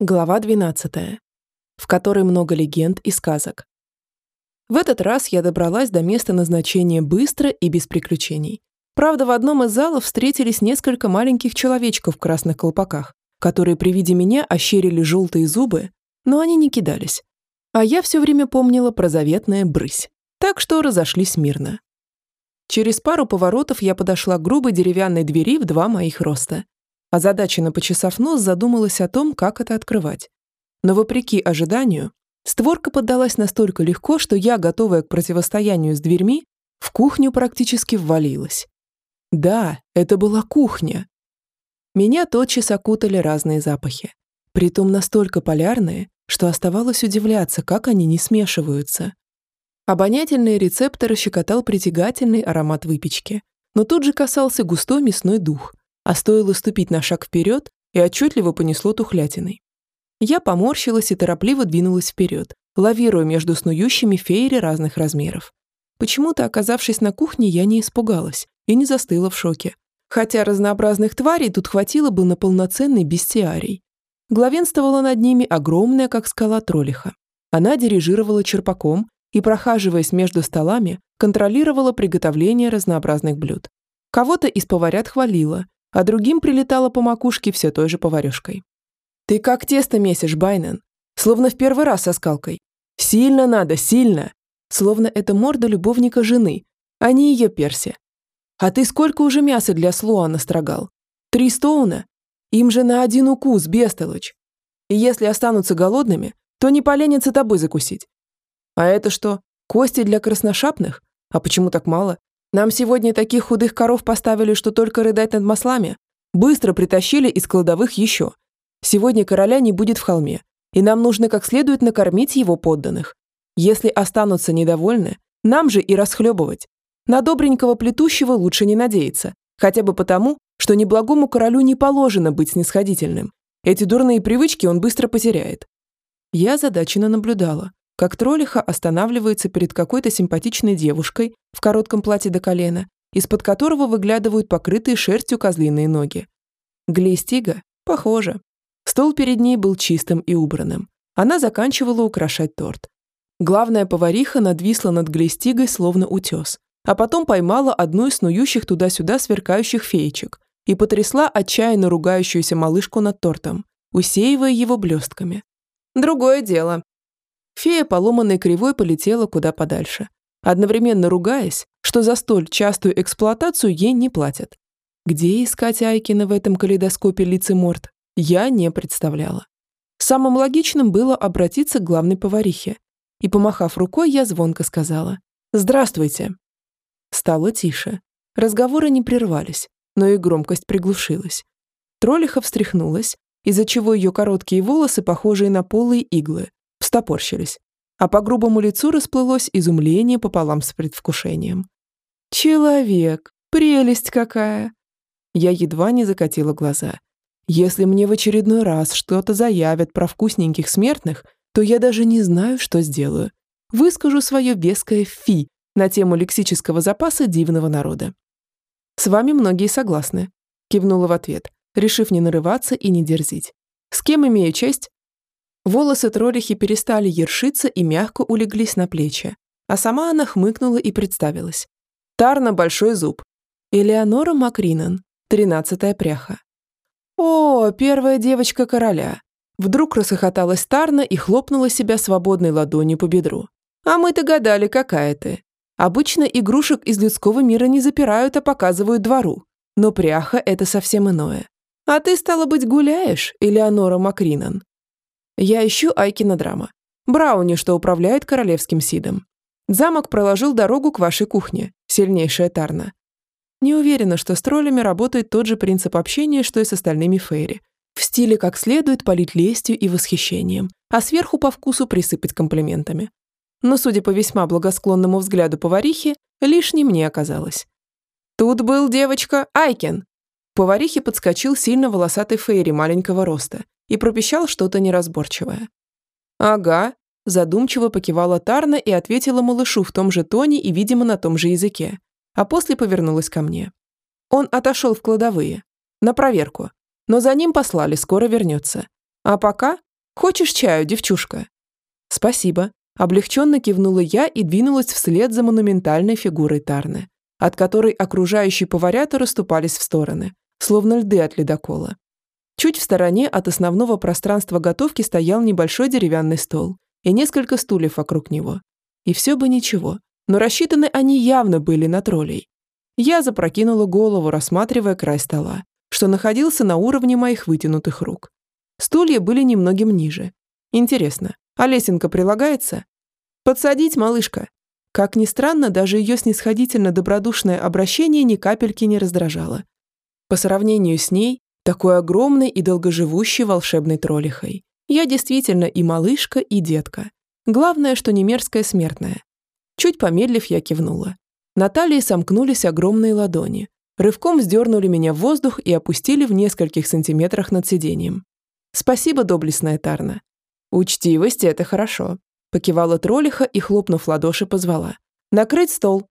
Глава 12, в которой много легенд и сказок. В этот раз я добралась до места назначения быстро и без приключений. Правда, в одном из залов встретились несколько маленьких человечков в красных колпаках, которые при виде меня ощерили желтые зубы, но они не кидались. А я все время помнила про заветное брысь, так что разошлись мирно. Через пару поворотов я подошла к грубой деревянной двери в два моих роста Озадаченно почесав нос, задумалась о том, как это открывать. Но вопреки ожиданию, створка поддалась настолько легко, что я, готовая к противостоянию с дверьми, в кухню практически ввалилась. Да, это была кухня. Меня тотчас окутали разные запахи. Притом настолько полярные, что оставалось удивляться, как они не смешиваются. Обонятельные рецепторы щекотал притягательный аромат выпечки, но тут же касался густой мясной дух, а стоило ступить на шаг вперед, и отчетливо понесло тухлятиной. Я поморщилась и торопливо двинулась вперед, лавируя между снующими феери разных размеров. Почему-то, оказавшись на кухне, я не испугалась и не застыла в шоке. Хотя разнообразных тварей тут хватило бы на полноценный бестиарий. Главенствовала над ними огромная, как скала, троллиха. Она дирижировала черпаком и, прохаживаясь между столами, контролировала приготовление разнообразных блюд. Кого-то из поварят хвалила, а другим прилетало по макушке все той же поварешкой. «Ты как тесто месишь, Байнен, словно в первый раз со скалкой. Сильно надо, сильно!» Словно это морда любовника жены, а не ее перси. «А ты сколько уже мяса для Слоа настрогал? Три стоуна? Им же на один укус, бестолочь. И если останутся голодными, то не поленятся тобой закусить. А это что, кости для красношапных? А почему так мало? Нам сегодня таких худых коров поставили, что только рыдать над маслами. Быстро притащили из кладовых еще. Сегодня короля не будет в холме, и нам нужно как следует накормить его подданных. Если останутся недовольны, нам же и расхлебывать. На добренького плетущего лучше не надеяться, хотя бы потому, что неблагому королю не положено быть снисходительным. Эти дурные привычки он быстро потеряет. Я задаченно наблюдала, как троллиха останавливается перед какой-то симпатичной девушкой в коротком платье до колена, из-под которого выглядывают покрытые шерстью козлиные ноги. Глейстига? Похоже. Стол перед ней был чистым и убранным. Она заканчивала украшать торт. Главная повариха надвисла над Глейстигой словно утес, а потом поймала одну из снующих туда-сюда сверкающих феечек и потрясла отчаянно ругающуюся малышку над тортом, усеивая его блестками. Другое дело, Фея поломанной кривой полетела куда подальше, одновременно ругаясь, что за столь частую эксплуатацию ей не платят. Где искать Айкина в этом калейдоскопе лицеморт, я не представляла. Самым логичным было обратиться к главной поварихе. И, помахав рукой, я звонко сказала «Здравствуйте». Стало тише. Разговоры не прервались, но и громкость приглушилась. Троллиха встряхнулась, из-за чего ее короткие волосы, похожие на полые иглы, встопорщились, а по грубому лицу расплылось изумление пополам с предвкушением. «Человек! Прелесть какая!» Я едва не закатила глаза. Если мне в очередной раз что-то заявят про вкусненьких смертных, то я даже не знаю, что сделаю. Выскажу свое веское «фи» на тему лексического запаса дивного народа. «С вами многие согласны», — кивнула в ответ, решив не нарываться и не дерзить. «С кем имею честь?» Волосы троллихи перестали ершиться и мягко улеглись на плечи, а сама она хмыкнула и представилась. Тарна Большой Зуб. Элеонора Макринан, тринадцатая пряха. «О, первая девочка короля!» Вдруг расхохоталась Тарна и хлопнула себя свободной ладонью по бедру. «А мы-то гадали, какая ты. Обычно игрушек из людского мира не запирают, а показывают двору. Но пряха – это совсем иное. А ты, стало быть, гуляешь, Элеонора Макринан?» Я ищу Айкина драма. Брауни, что управляет королевским сидом. Замок проложил дорогу к вашей кухне, сильнейшая Тарна. Не уверена, что с троллями работает тот же принцип общения, что и с остальными фейри. В стиле как следует полить лестью и восхищением, а сверху по вкусу присыпать комплиментами. Но, судя по весьма благосклонному взгляду поварихи, лишним не оказалось. Тут был девочка Айкен. Поварихе подскочил сильно волосатый фейри маленького роста и пропищал что-то неразборчивое. «Ага», – задумчиво покивала Тарна и ответила малышу в том же тоне и, видимо, на том же языке, а после повернулась ко мне. Он отошел в кладовые, на проверку, но за ним послали, скоро вернется. А пока Хочешь чаю, девчушка?» «Спасибо», – облегченно кивнула я и двинулась вслед за монументальной фигурой Тарны, от которой окружающие поварята расступались в стороны, словно льды от ледокола. Чуть в стороне от основного пространства готовки стоял небольшой деревянный стол и несколько стульев вокруг него. И все бы ничего, но рассчитаны они явно были на троллей. Я запрокинула голову, рассматривая край стола, что находился на уровне моих вытянутых рук. Стулья были немногим ниже. Интересно, а лесенка прилагается? Подсадить, малышка. Как ни странно, даже ее снисходительно-добродушное обращение ни капельки не раздражало. По сравнению с ней, такой огромной и долгоживущей волшебной троллихой, я действительно и малышка, и детка. Главное, что не мерзкая смертная. Чуть помедлив, я кивнула. На талии сомкнулись огромные ладони. Рывком вздернули меня в воздух и опустили в нескольких сантиметрах над сиденьем. Спасибо, доблестная Тарна. Учтивость – это хорошо. Покивала троллиха и, хлопнув ладоши, позвала. Накрыть стол.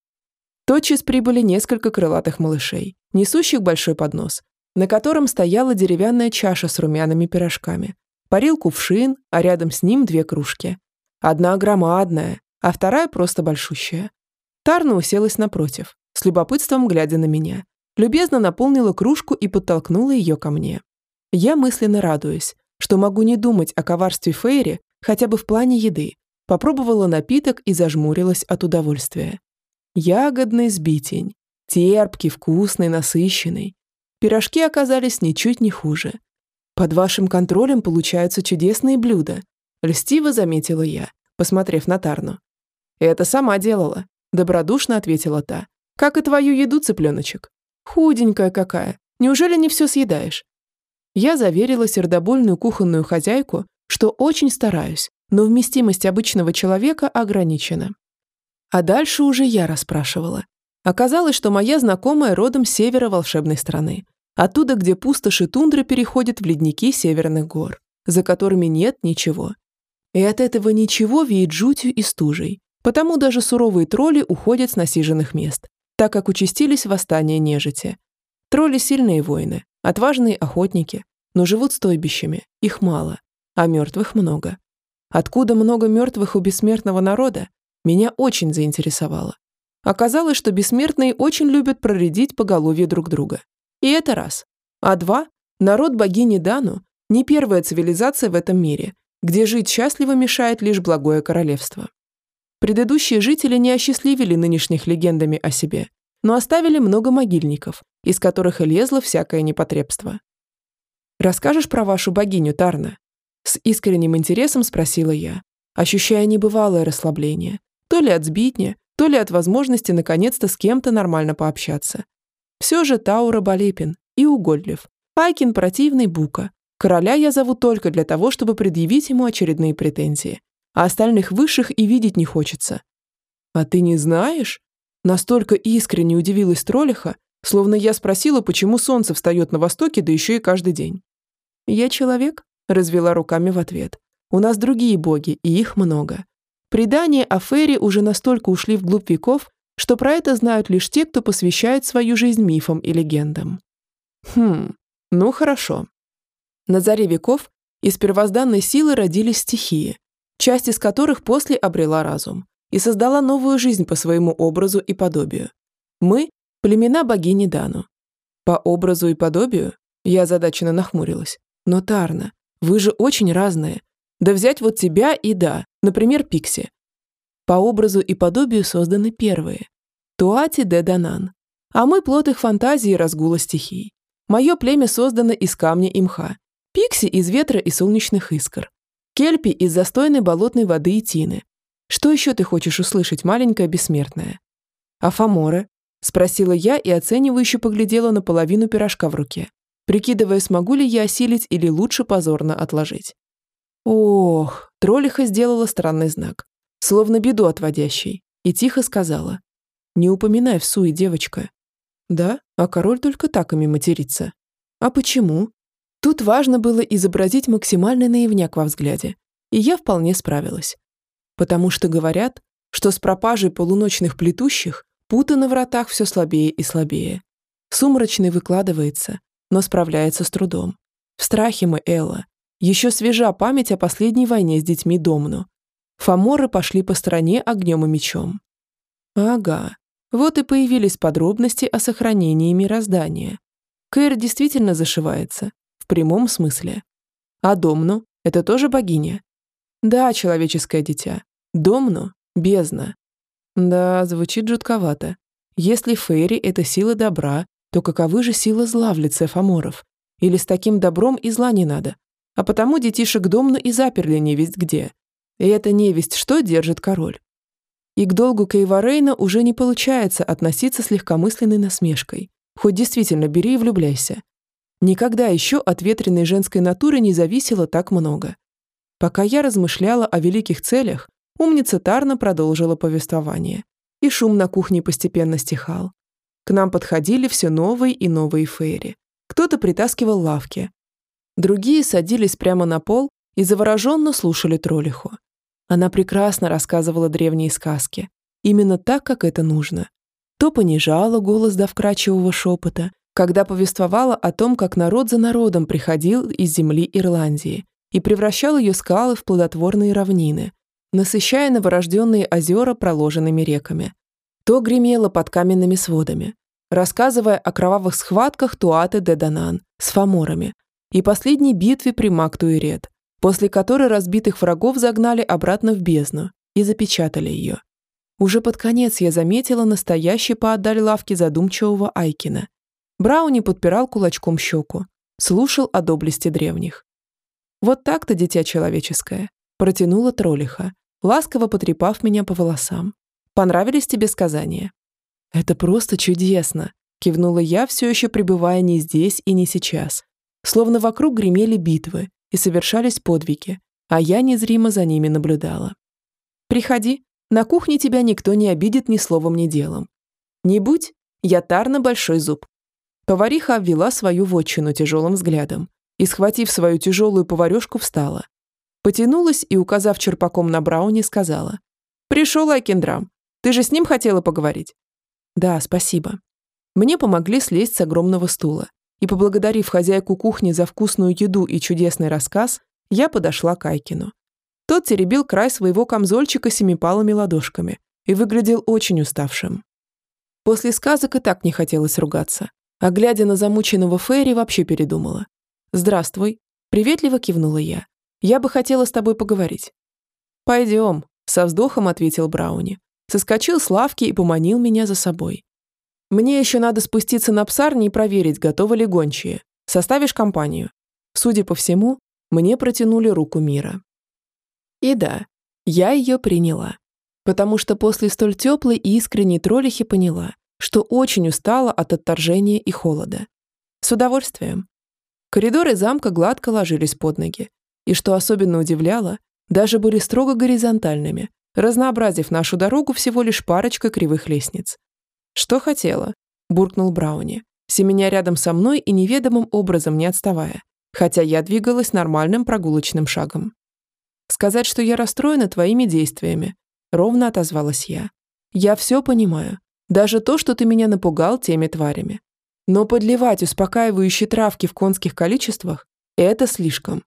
Тотчас прибыли несколько крылатых малышей, несущих большой поднос, на котором стояла деревянная чаша с румяными пирожками. Парил кувшин, а рядом с ним две кружки. Одна громадная, а вторая просто большущая. Тарна уселась напротив, с любопытством глядя на меня. Любезно наполнила кружку и подтолкнула ее ко мне. Я мысленно радуюсь, что могу не думать о коварстве Фейри хотя бы в плане еды. Попробовала напиток и зажмурилась от удовольствия. Ягодный сбитень. Терпкий, вкусный, насыщенный. Пирожки оказались ничуть не хуже. Под вашим контролем получаются чудесные блюда. Льстиво заметила я, посмотрев на Тарну. Это сама делала, добродушно ответила та. Как и твою еду, цыпленочек. Худенькая какая. Неужели не все съедаешь? Я заверила сердобольную кухонную хозяйку, что очень стараюсь, но вместимость обычного человека ограничена. А дальше уже я расспрашивала. Оказалось, что моя знакомая родом с севера волшебной страны, оттуда, где пустоши тундры переходят в ледники северных гор, за которыми нет ничего. И от этого ничего веет жутью и стужей, потому даже суровые тролли уходят с насиженных мест, так как участились восстания нежити. Тролли – сильные воины, Отважные охотники, но живут стойбищами, их мало, а мертвых много. Откуда много мертвых у бессмертного народа, меня очень заинтересовало. Оказалось, что бессмертные очень любят проредить поголовье друг друга. И это раз. А два, народ богини Дану не первая цивилизация в этом мире, где жить счастливо мешает лишь благое королевство. Предыдущие жители не осчастливили нынешних легендами о себе, но оставили много могильников, из которых и лезло всякое непотребство. «Расскажешь про вашу богиню, Тарна?» С искренним интересом спросила я, ощущая небывалое расслабление, то ли от сбитня, то ли от возможности наконец-то с кем-то нормально пообщаться. Все же Таура Балепин и угодлив, Пайкин противный Бука. Короля я зову только для того, чтобы предъявить ему очередные претензии, а остальных высших и видеть не хочется. «А ты не знаешь?» Настолько искренне удивилась троллиха, словно я спросила, почему солнце встает на востоке, да еще и каждый день. «Я человек?» – развела руками в ответ. «У нас другие боги, и их много. Предания о Фере уже настолько ушли вглубь веков, что про это знают лишь те, кто посвящает свою жизнь мифам и легендам». «Хм, ну хорошо». На заре веков из первозданной силы родились стихии, часть из которых после обрела разум и создала новую жизнь по своему образу и подобию. Мы – племена богини Дану. По образу и подобию я озадаченно нахмурилась. Но, Тарна, вы же очень разные. Да взять вот тебя и да, например, Пикси. По образу и подобию созданы первые. Туати де Данан. А мы плод их фантазии и разгула стихий. Мое племя создано из камня и мха. Пикси из ветра и солнечных искр. Кельпи из застойной болотной воды и тины. Что еще ты хочешь услышать, маленькая бессмертная? А Фаморы? Спросила я и оценивающе поглядела на половину пирожка в руке, прикидывая, смогу ли я осилить или лучше позорно отложить. Ох, троллиха сделала странный знак, словно беду отводящий, и тихо сказала. Не упоминай в суе, девочка. Да, а король только так ими матерится. А почему? Тут важно было изобразить максимальный наивняк во взгляде, и я вполне справилась. Потому что говорят, что с пропажей полуночных плетущих путы на вратах все слабее и слабее. Сумрачный выкладывается, но справляется с трудом. В страхе мы, Элла. Еще свежа память о последней войне с детьми Домну. Фаморы пошли по стране огнем и мечом. Ага, вот и появились подробности о сохранении мироздания. Кэр действительно зашивается, в прямом смысле. А Домну – это тоже богиня? Да, человеческое дитя. Домну – бездна. Да, звучит жутковато. Если Фейри – это сила добра, то каковы же силы зла в лице Фоморов? Или с таким добром и зла не надо? А потому детишек Домну и заперли невесть где. И эта невесть что держит король? И к долгу Кейварейна уже не получается относиться с легкомысленной насмешкой. Хоть действительно бери и влюбляйся. Никогда еще от ветреной женской натуры не зависело так много. Пока я размышляла о великих целях, умница Тарна продолжила повествование. И шум на кухне постепенно стихал. К нам подходили все новые и новые фейри. Кто-то притаскивал лавки. Другие садились прямо на пол и завороженно слушали троллиху. Она прекрасно рассказывала древние сказки. Именно так, как это нужно. То понижала голос до вкрадчивого шепота, когда повествовала о том, как народ за народом приходил из земли Ирландии и превращал ее скалы в плодотворные равнины, насыщая новорожденные озера проложенными реками. То гремело под каменными сводами, рассказывая о кровавых схватках Туаты де Данан с фаморами и последней битве при Мактуирет, после которой разбитых врагов загнали обратно в бездну и запечатали ее. Уже под конец я заметила настоящий поотдаль лавки задумчивого Айкина. Брауни подпирал кулачком щеку, слушал о доблести древних. «Вот так-то, дитя человеческое», – протянула троллиха, ласково потрепав меня по волосам. «Понравились тебе сказания?» «Это просто чудесно», – кивнула я, все еще пребывая не здесь и не сейчас. Словно вокруг гремели битвы и совершались подвиги, а я незримо за ними наблюдала. «Приходи, на кухне тебя никто не обидит ни словом, ни делом. Не будь, я тарна большой зуб». Повариха обвела свою вотчину тяжелым взглядом, и, схватив свою тяжелую поварешку, встала. Потянулась и, указав черпаком на Брауни, сказала. «Пришел Айкендрам. Ты же с ним хотела поговорить?» «Да, спасибо». Мне помогли слезть с огромного стула, и, поблагодарив хозяйку кухни за вкусную еду и чудесный рассказ, я подошла к Айкину. Тот теребил край своего камзольчика семипалыми ладошками и выглядел очень уставшим. После сказок и так не хотелось ругаться, а глядя на замученного Ферри, вообще передумала. «Здравствуй», — приветливо кивнула я. «Я бы хотела с тобой поговорить». «Пойдем», — со вздохом ответил Брауни. Соскочил с лавки и поманил меня за собой. «Мне еще надо спуститься на псарни и проверить, готовы ли гончие. Составишь компанию?» Судя по всему, мне протянули руку мира. И да, я ее приняла. Потому что после столь теплой и искренней троллихи поняла, что очень устала от отторжения и холода. С удовольствием. Коридоры замка гладко ложились под ноги. И что особенно удивляло, даже были строго горизонтальными, разнообразив нашу дорогу всего лишь парочкой кривых лестниц. «Что хотела?» – буркнул Брауни, семеня рядом со мной и неведомым образом не отставая, хотя я двигалась нормальным прогулочным шагом. «Сказать, что я расстроена твоими действиями», – ровно отозвалась я. «Я все понимаю. Даже то, что ты меня напугал теми тварями. Но подливать успокаивающие травки в конских количествах – это слишком.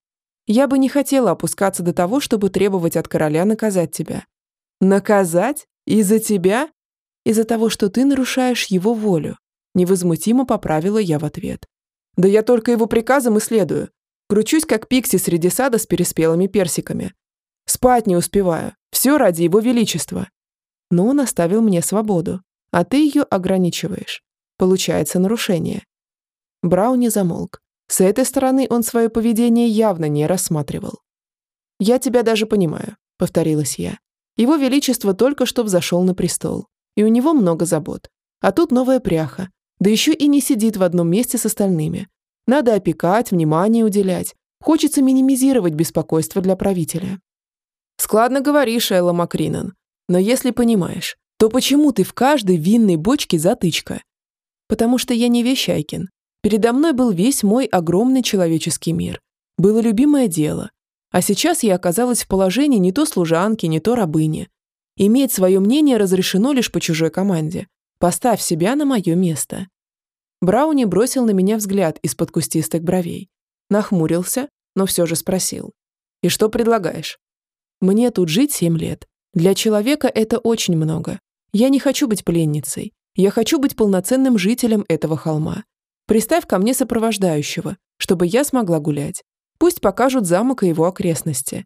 Я бы не хотела опускаться до того, чтобы требовать от короля наказать тебя. Наказать? Из-за тебя? Из-за того, что ты нарушаешь его волю. Невозмутимо поправила я в ответ. Да я только его приказам и следую. Кручусь, как пикси среди сада с переспелыми персиками. Спать не успеваю. Все ради его величества. Но он оставил мне свободу, а ты ее ограничиваешь. Получается нарушение. Брауни замолк. С этой стороны он свое поведение явно не рассматривал. «Я тебя даже понимаю», — повторилась я. «Его Величество только что взошел на престол, и у него много забот. А тут новая пряха, да еще и не сидит в одном месте с остальными. Надо опекать, внимание уделять. Хочется минимизировать беспокойство для правителя». «Складно говоришь, Элла Макринан. Но если понимаешь, то почему ты в каждой винной бочке затычка? Потому что я не Вещайкин. Передо мной был весь мой огромный человеческий мир. Было любимое дело. А сейчас я оказалась в положении не то служанки, не то рабыни. Иметь свое мнение разрешено лишь по чужой команде. Поставь себя на мое место. Брауни бросил на меня взгляд из-под кустистых бровей. Нахмурился, но все же спросил. «И что предлагаешь?» «Мне тут жить семь лет. Для человека это очень много. Я не хочу быть пленницей. Я хочу быть полноценным жителем этого холма. Приставь ко мне сопровождающего, чтобы я смогла гулять. Пусть покажут замок и его окрестности.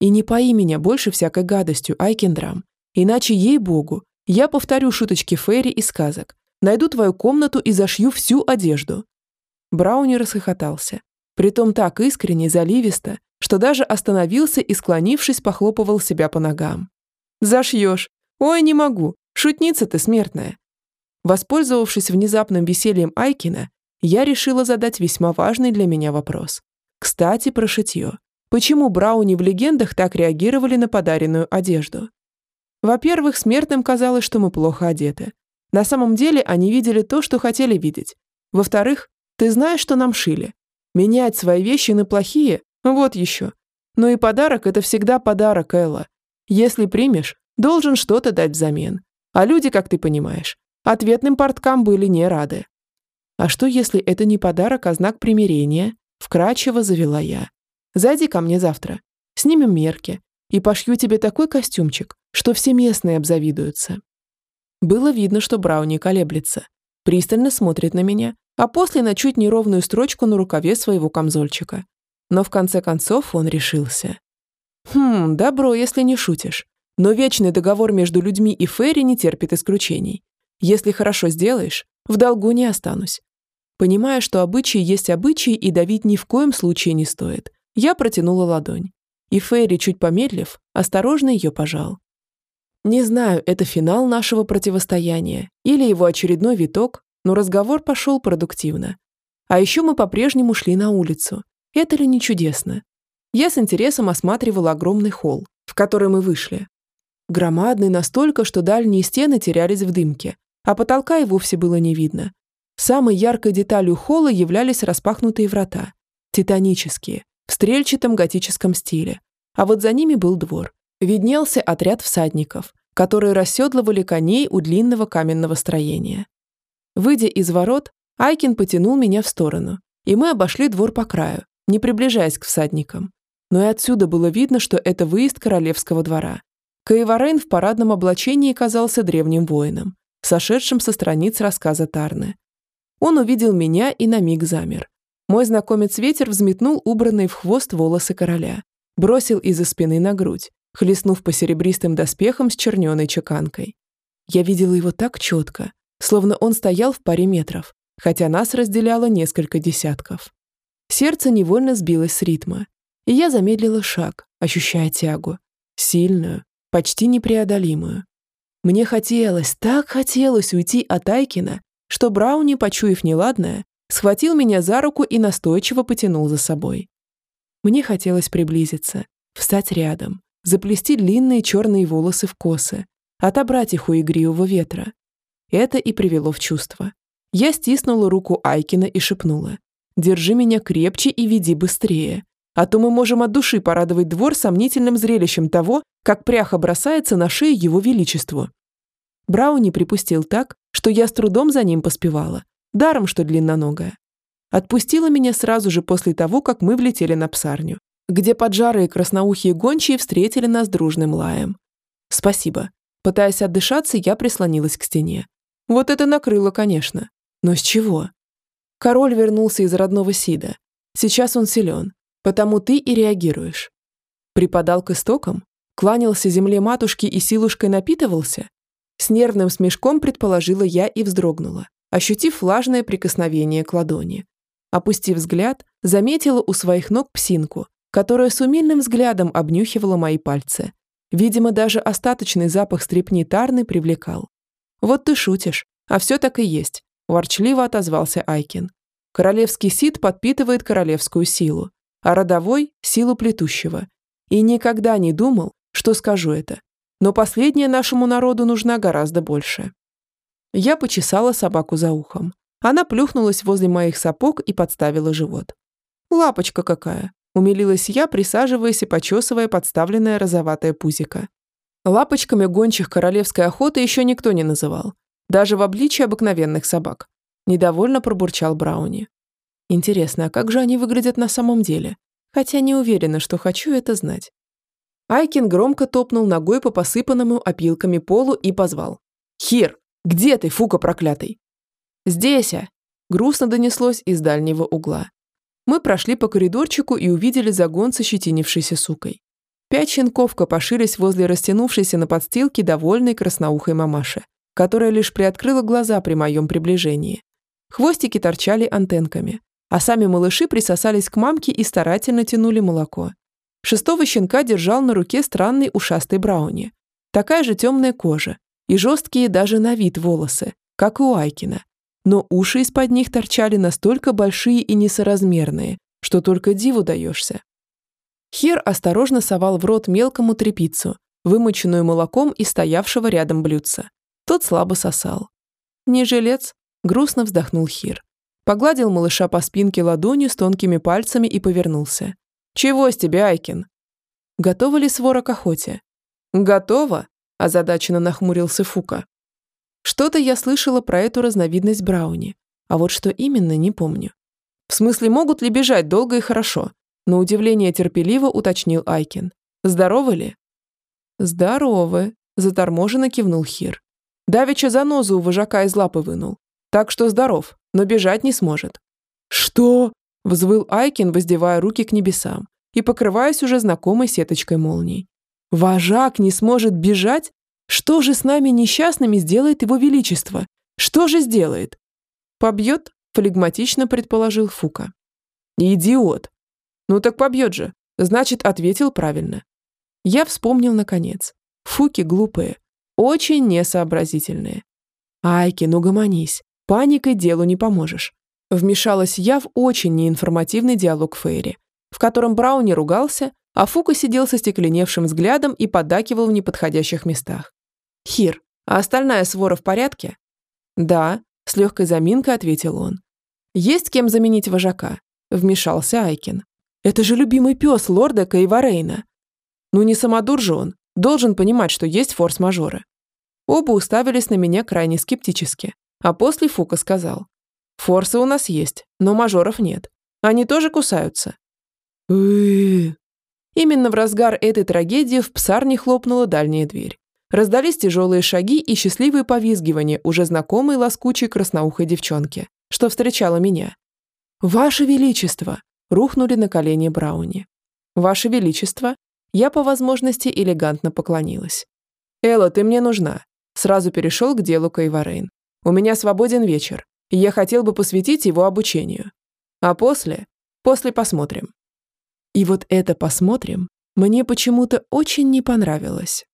И не пои меня больше всякой гадостью, Айкендрам. Иначе, ей-богу, я повторю шуточки Ферри и сказок. Найду твою комнату и зашью всю одежду». Брауни расхохотался. Притом так искренне, заливисто, что даже остановился и, склонившись, похлопывал себя по ногам. «Зашьешь? Ой, не могу. Шутница ты смертная». Воспользовавшись внезапным весельем Айкина, я решила задать весьма важный для меня вопрос. Кстати, про шитье. Почему Брауни в легендах так реагировали на подаренную одежду? Во-первых, смертным казалось, что мы плохо одеты. На самом деле они видели то, что хотели видеть. Во-вторых, ты знаешь, что нам шили. Менять свои вещи на плохие – вот еще. Но и подарок – это всегда подарок, Элла. Если примешь, должен что-то дать взамен. А люди, как ты понимаешь, ответным порткам были не рады. А что, если это не подарок, а знак примирения? Вкрадчиво завела я. Зайди ко мне завтра. Снимем мерки. И пошью тебе такой костюмчик, что все местные обзавидуются. Было видно, что Брауни колеблется. Пристально смотрит на меня, а после на чуть неровную строчку на рукаве своего камзольчика. Но в конце концов он решился. Хм, добро, если не шутишь. Но вечный договор между людьми и Ферри не терпит исключений. Если хорошо сделаешь, в долгу не останусь. Понимая, что обычаи есть обычаи и давить ни в коем случае не стоит, я протянула ладонь. И Ферри, чуть помедлив, осторожно ее пожал. Не знаю, это финал нашего противостояния или его очередной виток, но разговор пошел продуктивно. А еще мы по-прежнему шли на улицу. Это ли не чудесно? Я с интересом осматривала огромный холл, в который мы вышли. Громадный настолько, что дальние стены терялись в дымке, а потолка и вовсе было не видно. Самой яркой деталью холла являлись распахнутые врата. Титанические, в стрельчатом готическом стиле. А вот за ними был двор. Виднелся отряд всадников, которые расседлывали коней у длинного каменного строения. Выйдя из ворот, Айкин потянул меня в сторону, и мы обошли двор по краю, не приближаясь к всадникам. Но и отсюда было видно, что это выезд королевского двора. Каеварейн в парадном облачении казался древним воином, сошедшим со страниц рассказа Тарны. Он увидел меня и на миг замер, мой знакомец ветер взметнул убранные в хвост волосы короля, бросил из-за спины на грудь, хлестнув по серебристым доспехам с черненой чеканкой. Я видела его так четко, словно он стоял в паре метров, хотя нас разделяло несколько десятков. Сердце невольно сбилось с ритма, и я замедлила шаг, ощущая тягу. Сильную, почти непреодолимую. Мне хотелось, так хотелось уйти от Айкина, что Брауни, почуяв неладное, схватил меня за руку и настойчиво потянул за собой. Мне хотелось приблизиться, встать рядом, заплести длинные черные волосы в косы, отобрать их у игривого ветра. Это и привело в чувство. Я стиснула руку Айкина и шепнула. «Держи меня крепче и веди быстрее, а то мы можем от души порадовать двор сомнительным зрелищем того, как пряха бросается на шею его величеству». Брауни припустил так, что я с трудом за ним поспевала, Даром, что длинноногая. Отпустила меня сразу же после того, как мы влетели на псарню, где поджарые красноухие гончие встретили нас дружным лаем. Спасибо. Пытаясь отдышаться, я прислонилась к стене. Вот это накрыло, конечно. Но с чего? Король вернулся из родного Сида. Сейчас он силен, потому ты и реагируешь. Припадал к истокам? Кланялся земле матушки и силушкой напитывался? С нервным смешком предположила я и вздрогнула ощутив влажное прикосновение к ладони. Опустив взгляд, заметила у своих ног псинку, которая с умильным взглядом обнюхивала мои пальцы. Видимо, даже остаточный запах стрепни Тарны привлекал. «Вот ты шутишь, а все так и есть», – ворчливо отозвался Айкин. «Королевский сит подпитывает королевскую силу, а родовой – силу плетущего. И никогда не думал, что скажу это. Но последняя нашему народу нужна гораздо больше». Я почесала собаку за ухом. Она плюхнулась возле моих сапог и подставила живот. «Лапочка какая!» – умилилась я, присаживаясь и почесывая подставленное розоватое пузико. Лапочками гончих королевской охоты еще никто не называл, даже в обличии обыкновенных собак. Недовольно пробурчал Брауни. Интересно, а как же они выглядят на самом деле? хотя не уверена, что хочу это знать. Айкин громко топнул ногой по посыпанному опилками полу и позвал. «Хир, где ты, Фука проклятый?» «Здесь, а!» – грустно донеслось из дальнего угла. Мы прошли по коридорчику и увидели загон со щетинившейся сукой. Пять щенков копошились возле растянувшейся на подстилке довольной красноухой мамаши, которая лишь приоткрыла глаза при моем приближении. Хвостики торчали антенками, а сами малыши присосались к мамке и старательно тянули молоко. Шестого щенка держал на руке странный ушастый брауни. Такая же темная кожа и жесткие даже на вид волосы, как у Айкина. Но уши из-под них торчали настолько большие и несоразмерные, что только диву даешься. Хер осторожно совал в рот мелкому трепицу, вымоченную молоком и стоявшего рядом блюдца. Тот слабо сосал. «Не жилец?» – грустно вздохнул Хир. Погладил малыша по спинке ладонью с тонкими пальцами и повернулся. «Чего с тебя, Айкин?» «Готова ли свора к охоте?» «Готова?» – озадаченно нахмурился Фука. Что-то я слышала про эту разновидность брауни, а вот что именно, не помню. В смысле, могут ли бежать долго и хорошо? На удивление терпеливо уточнил Айкин. Здоровы ли? Здоровы, заторможенно кивнул Хир. Давича занозу у вожака из лапы вынул. Так что здоров, но бежать не сможет. Что? Взвыл Айкин, воздевая руки к небесам и покрываясь уже знакомой сеточкой молний. Вожак не сможет бежать? Что же с нами несчастными сделает его величество? Что же сделает? Побьет? Флегматично предположил Фука. Идиот. Ну так побьет же. Значит, ответил правильно. Я вспомнил наконец. Фуки глупые. Очень несообразительные. Айки, ну гомонись. Паникой делу не поможешь. Вмешалась я в очень неинформативный диалог Фейри, в котором Брауни ругался, а Фука сидел со стекленевшим взглядом и поддакивал в неподходящих местах. «Хир, а остальная свора в порядке?» «Да», — с легкой заминкой ответил он. «Есть кем заменить вожака?» — вмешался Айкин. Это же любимый пес лорда Каеварейна. Ну не самодур же он, должен понимать, что есть форс-мажоры. Оба уставились на меня крайне скептически, а после Фука сказал. Форсы у нас есть, но мажоров нет. Они тоже кусаются. Именно в разгар этой трагедии в псарне хлопнула дальняя дверь. Раздались тяжелые шаги и счастливые повизгивания уже знакомой лоскучей красноухой девчонки, что встречала меня. «Ваше Величество!» рухнули на колени Брауни. «Ваше Величество!» Я по возможности элегантно поклонилась. «Элла, ты мне нужна!» Сразу перешел к делу Кайварейн. «У меня свободен вечер, и я хотел бы посвятить его обучению. А после? После посмотрим». И вот это «посмотрим» мне почему-то очень не понравилось.